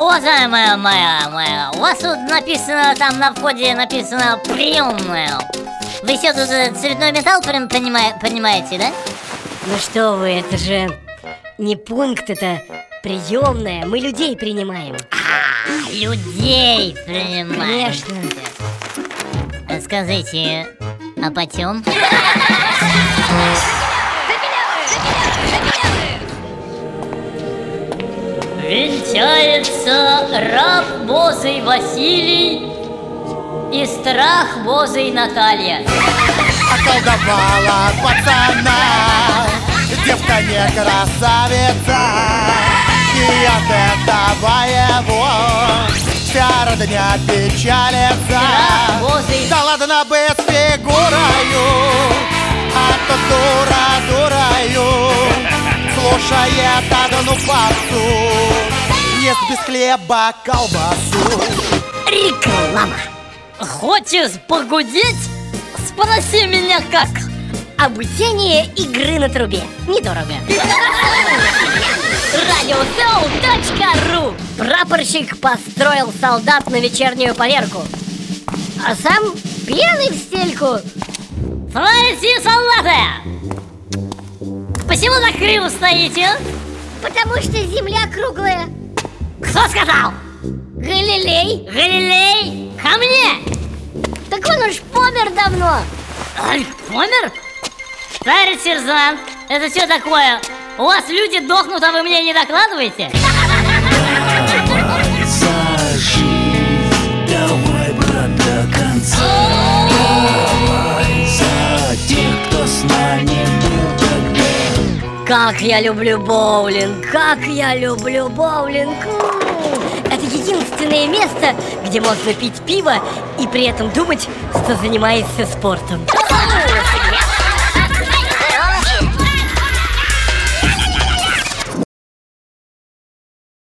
уважаемая моя, моя, у вас тут написано, там на входе написано приемная. Вы все тут цветной металл прям понимаете, понимаете, да? Ну что вы, это же не пункт, это приемная. Мы людей принимаем. А, людей принимаете. Конечно. Скажите, а почем? Венчается раб Божий Василий и страх Божий Наталья. Околдовала пацана Девка не красавица И от этого его Вся родня печалится Божий. Да ладно бы с фигурою А то дура дурою Слушает одну папсу Ест без хлеба колбасу Реклама. Хочешь погудеть? Спроси меня как. Обучение игры на трубе. Недорого. Радиосоу.ру Прапорщик построил солдат на вечернюю поверку А сам пьяный в стельку Товарищи солдаты! Почему на криво стоите? Потому что земля круглая Кто сказал? Галилей Галилей, ко мне! Так он уж помер давно Ай, помер? Товарищ сержант, это что такое? У вас люди дохнут, а вы мне не докладываете? Как я люблю боулинг, как я люблю боулинг. Это единственное место, где можно пить пиво и при этом думать, что занимаешься спортом